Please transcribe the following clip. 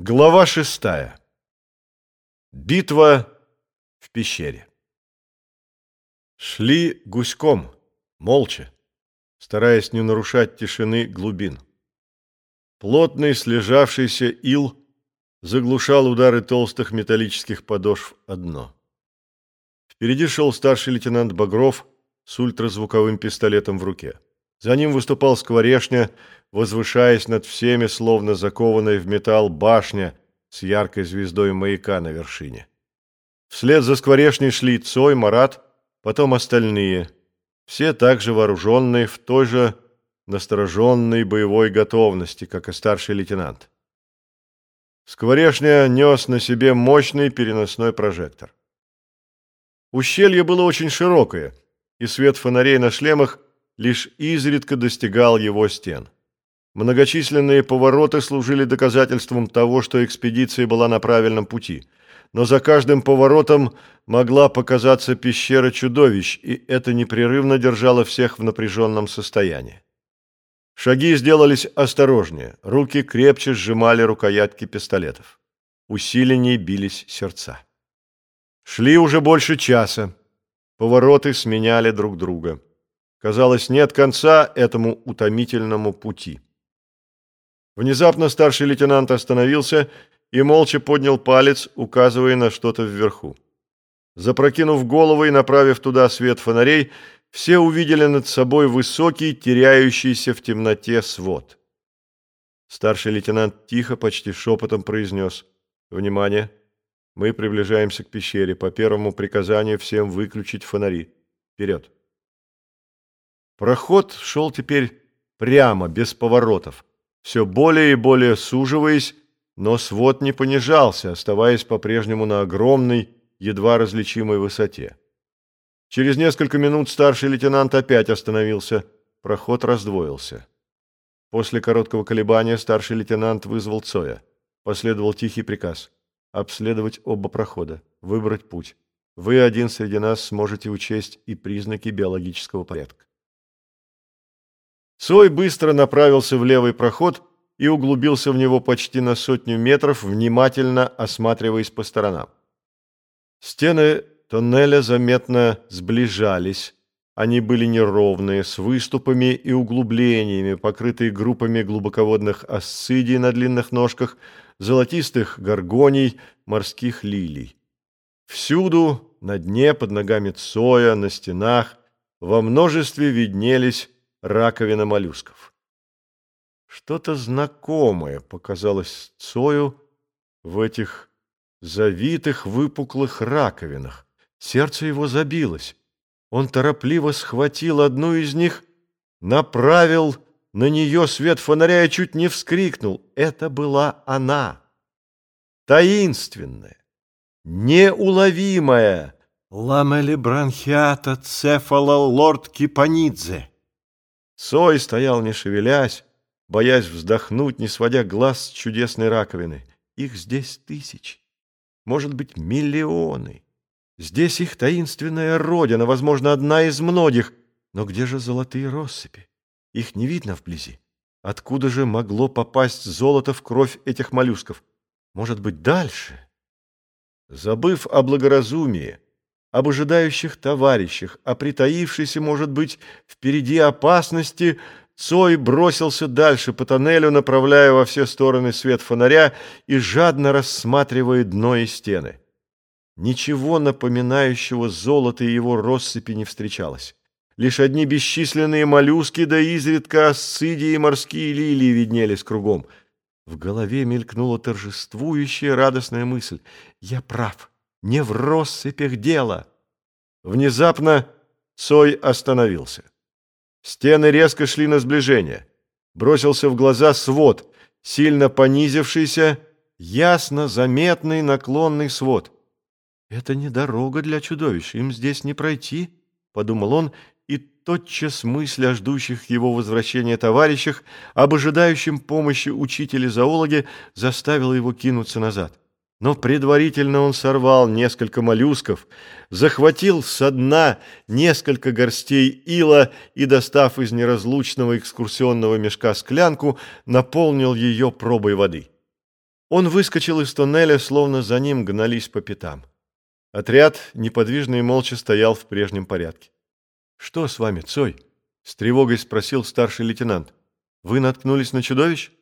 Глава шестая. Битва в пещере. Шли гуськом, молча, стараясь не нарушать тишины глубин. Плотный слежавшийся ил заглушал удары толстых металлических подошв одно. Впереди шел старший лейтенант Багров с ультразвуковым пистолетом в руке. За ним выступал скворешня, возвышаясь над всеми, словно закованная в металл башня с яркой звездой маяка на вершине. Вслед за скворешней шли Цой, Марат, потом остальные, все также вооруженные в той же настороженной боевой готовности, как и старший лейтенант. Скворешня нес на себе мощный переносной прожектор. Ущелье было очень широкое, и свет фонарей на шлемах лишь изредка достигал его стен. Многочисленные повороты служили доказательством того, что экспедиция была на правильном пути. Но за каждым поворотом могла показаться пещера чудовищ, и это непрерывно держало всех в напряженном состоянии. Шаги сделались осторожнее, руки крепче сжимали рукоятки пистолетов. Усиленнее бились сердца. Шли уже больше часа. Повороты сменяли друг друга. Казалось, нет конца этому утомительному пути. Внезапно старший лейтенант остановился и молча поднял палец, указывая на что-то вверху. Запрокинув голову и направив туда свет фонарей, все увидели над собой высокий, теряющийся в темноте свод. Старший лейтенант тихо, почти шепотом произнес «Внимание! Мы приближаемся к пещере. По первому приказанию всем выключить фонари. Вперед!» Проход шел теперь прямо, без поворотов, все более и более суживаясь, но свод не понижался, оставаясь по-прежнему на огромной, едва различимой высоте. Через несколько минут старший лейтенант опять остановился, проход раздвоился. После короткого колебания старший лейтенант вызвал Цоя. Последовал тихий приказ – обследовать оба прохода, выбрать путь. Вы один среди нас сможете учесть и признаки биологического порядка. Цой быстро направился в левый проход и углубился в него почти на сотню метров, внимательно осматриваясь по сторонам. Стены тоннеля заметно сближались. Они были неровные, с выступами и углублениями, покрытые группами глубоководных асцидий на длинных ножках, золотистых горгоний, морских лилий. Всюду, на дне, под ногами Цоя, на стенах, во множестве виднелись раковина моллюсков. Что-то знакомое показалось Цою в этих завитых выпуклых раковинах. Сердце его забилось. Он торопливо схватил одну из них, направил на нее свет фонаря и чуть не вскрикнул. Это была она. Таинственная, неуловимая ламелибранхиата цефала лорд Кипанидзе. Сой стоял не шевелясь, боясь вздохнуть, не сводя глаз с чудесной раковины. Их здесь тысячи, может быть, миллионы. Здесь их таинственная родина, возможно, одна из многих. Но где же золотые россыпи? Их не видно вблизи. Откуда же могло попасть золото в кровь этих моллюсков? Может быть, дальше? Забыв о благоразумии, об ожидающих товарищах, о притаившейся, может быть, впереди опасности, Цой бросился дальше по тоннелю, направляя во все стороны свет фонаря и жадно рассматривая дно и стены. Ничего напоминающего золото и его россыпи не встречалось. Лишь одни бесчисленные моллюски да изредка асцидии и морские лилии виднелись кругом. В голове мелькнула торжествующая радостная мысль. «Я прав!» Не в россыпях дело. Внезапно Цой остановился. Стены резко шли на сближение. Бросился в глаза свод, сильно понизившийся, ясно заметный наклонный свод. «Это не дорога для чудовищ, им здесь не пройти», — подумал он, и тотчас мысль о ждущих его возвращения товарищах, об ожидающем помощи учителя-зоологи заставила его кинуться назад. Но предварительно он сорвал несколько моллюсков, захватил со дна несколько горстей ила и, достав из неразлучного экскурсионного мешка склянку, наполнил ее пробой воды. Он выскочил из туннеля, словно за ним гнались по пятам. Отряд неподвижно и молча стоял в прежнем порядке. «Что с вами, Цой?» — с тревогой спросил старший лейтенант. «Вы наткнулись на чудовищ?»